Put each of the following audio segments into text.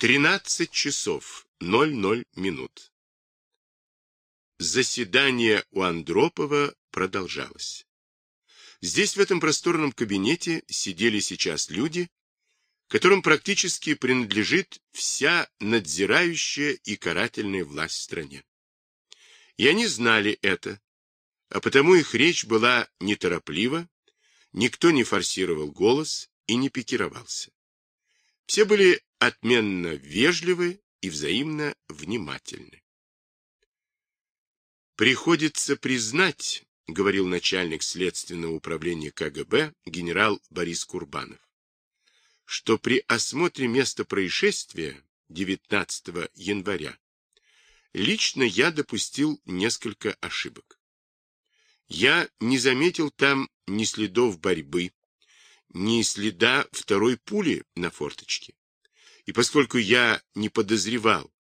13 часов 00 минут. Заседание у Андропова продолжалось. Здесь, в этом просторном кабинете, сидели сейчас люди, которым практически принадлежит вся надзирающая и карательная власть в стране. И они знали это, а потому их речь была нетороплива, никто не форсировал голос и не пикировался. Все были отменно вежливы и взаимно внимательны. Приходится признать, говорил начальник следственного управления КГБ генерал Борис Курбанов, что при осмотре места происшествия 19 января лично я допустил несколько ошибок. Я не заметил там ни следов борьбы, ни следа второй пули на форточке. И поскольку я не подозревал,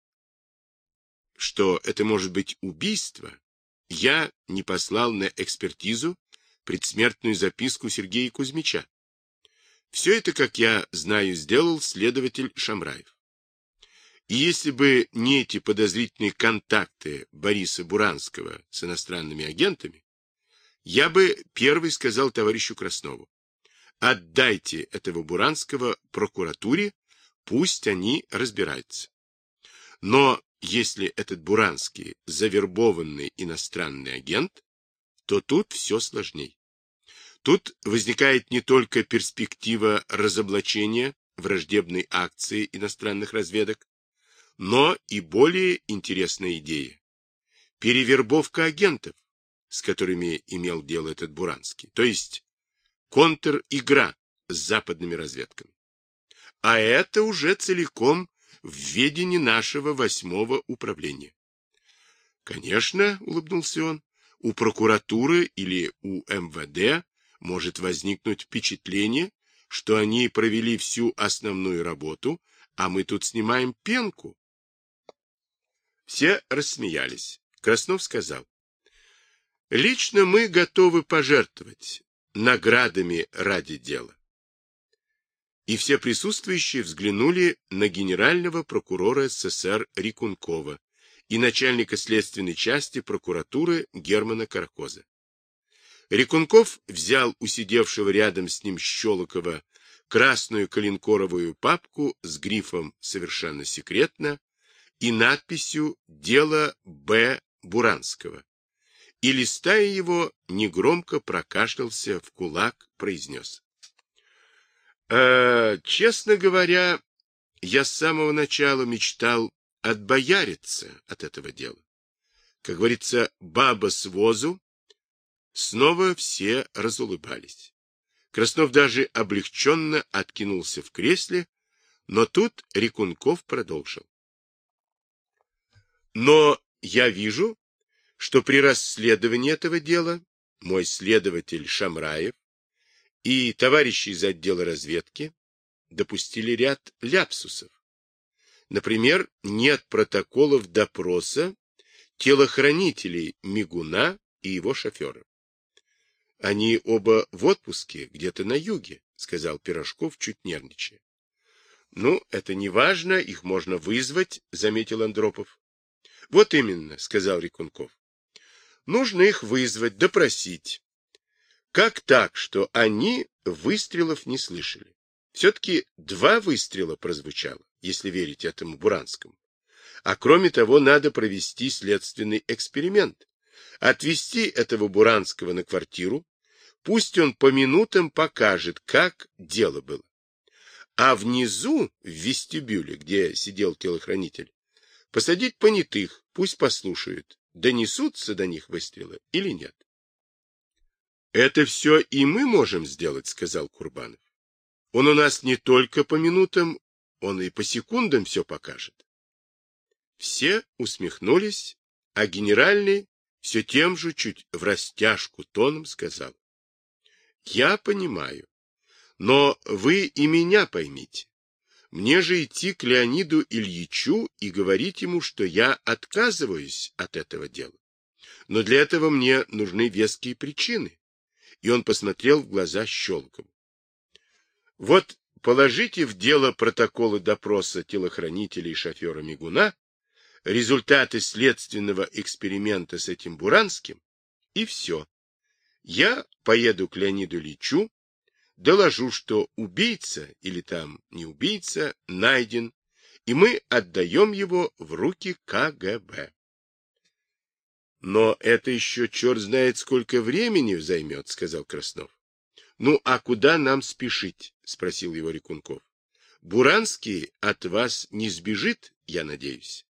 что это может быть убийство, я не послал на экспертизу предсмертную записку Сергея Кузьмича. Все это, как я знаю, сделал следователь Шамраев. И если бы не эти подозрительные контакты Бориса Буранского с иностранными агентами, я бы первый сказал товарищу Краснову, отдайте этого Буранского прокуратуре, пусть они разбираются. Но если этот Буранский завербованный иностранный агент, то тут все сложней. Тут возникает не только перспектива разоблачения враждебной акции иностранных разведок, но и более интересная идея – перевербовка агентов, с которыми имел дело этот Буранский, то есть контр-игра с западными разведками. А это уже целиком в ведении нашего восьмого управления. Конечно, улыбнулся он, у прокуратуры или у МВД может возникнуть впечатление, что они провели всю основную работу, а мы тут снимаем пенку. Все рассмеялись. Краснов сказал, лично мы готовы пожертвовать наградами ради дела и все присутствующие взглянули на генерального прокурора СССР Рикункова и начальника следственной части прокуратуры Германа Каракоза. Рикунков взял у сидевшего рядом с ним Щелокова красную коленкоровую папку с грифом «Совершенно секретно» и надписью «Дело Б. Буранского». И, листая его, негромко прокашлялся в кулак, произнес. Э, честно говоря, я с самого начала мечтал отбояриться от этого дела. Как говорится, баба с возу. Снова все разулыбались. Краснов даже облегченно откинулся в кресле, но тут Рекунков продолжил. Но я вижу, что при расследовании этого дела мой следователь Шамраев и товарищи из отдела разведки допустили ряд ляпсусов. Например, нет протоколов допроса телохранителей Мигуна и его шофера. Они оба в отпуске, где-то на юге, сказал Пирожков, чуть нервничая. Ну, это не важно, их можно вызвать, заметил Андропов. Вот именно, сказал Рекунков. Нужно их вызвать, допросить. Как так, что они выстрелов не слышали? Все-таки два выстрела прозвучало, если верить этому Буранскому. А кроме того, надо провести следственный эксперимент. Отвести этого Буранского на квартиру, пусть он по минутам покажет, как дело было. А внизу, в вестибюле, где сидел телохранитель, посадить понятых, пусть послушают, донесутся до них выстрелы или нет. Это все и мы можем сделать, сказал Курбанов. Он у нас не только по минутам, он и по секундам все покажет. Все усмехнулись, а генеральный все тем же, чуть в растяжку тоном сказал. Я понимаю, но вы и меня поймите. Мне же идти к Леониду Ильичу и говорить ему, что я отказываюсь от этого дела. Но для этого мне нужны веские причины и он посмотрел в глаза Щелкову. Вот положите в дело протоколы допроса телохранителей и шофера Мигуна, результаты следственного эксперимента с этим Буранским, и все. Я поеду к Леониду Ильичу, доложу, что убийца, или там не убийца, найден, и мы отдаем его в руки КГБ. Но это еще черт знает сколько времени займет, сказал Краснов. Ну, а куда нам спешить? спросил его Рекунков. Буранский от вас не сбежит, я надеюсь.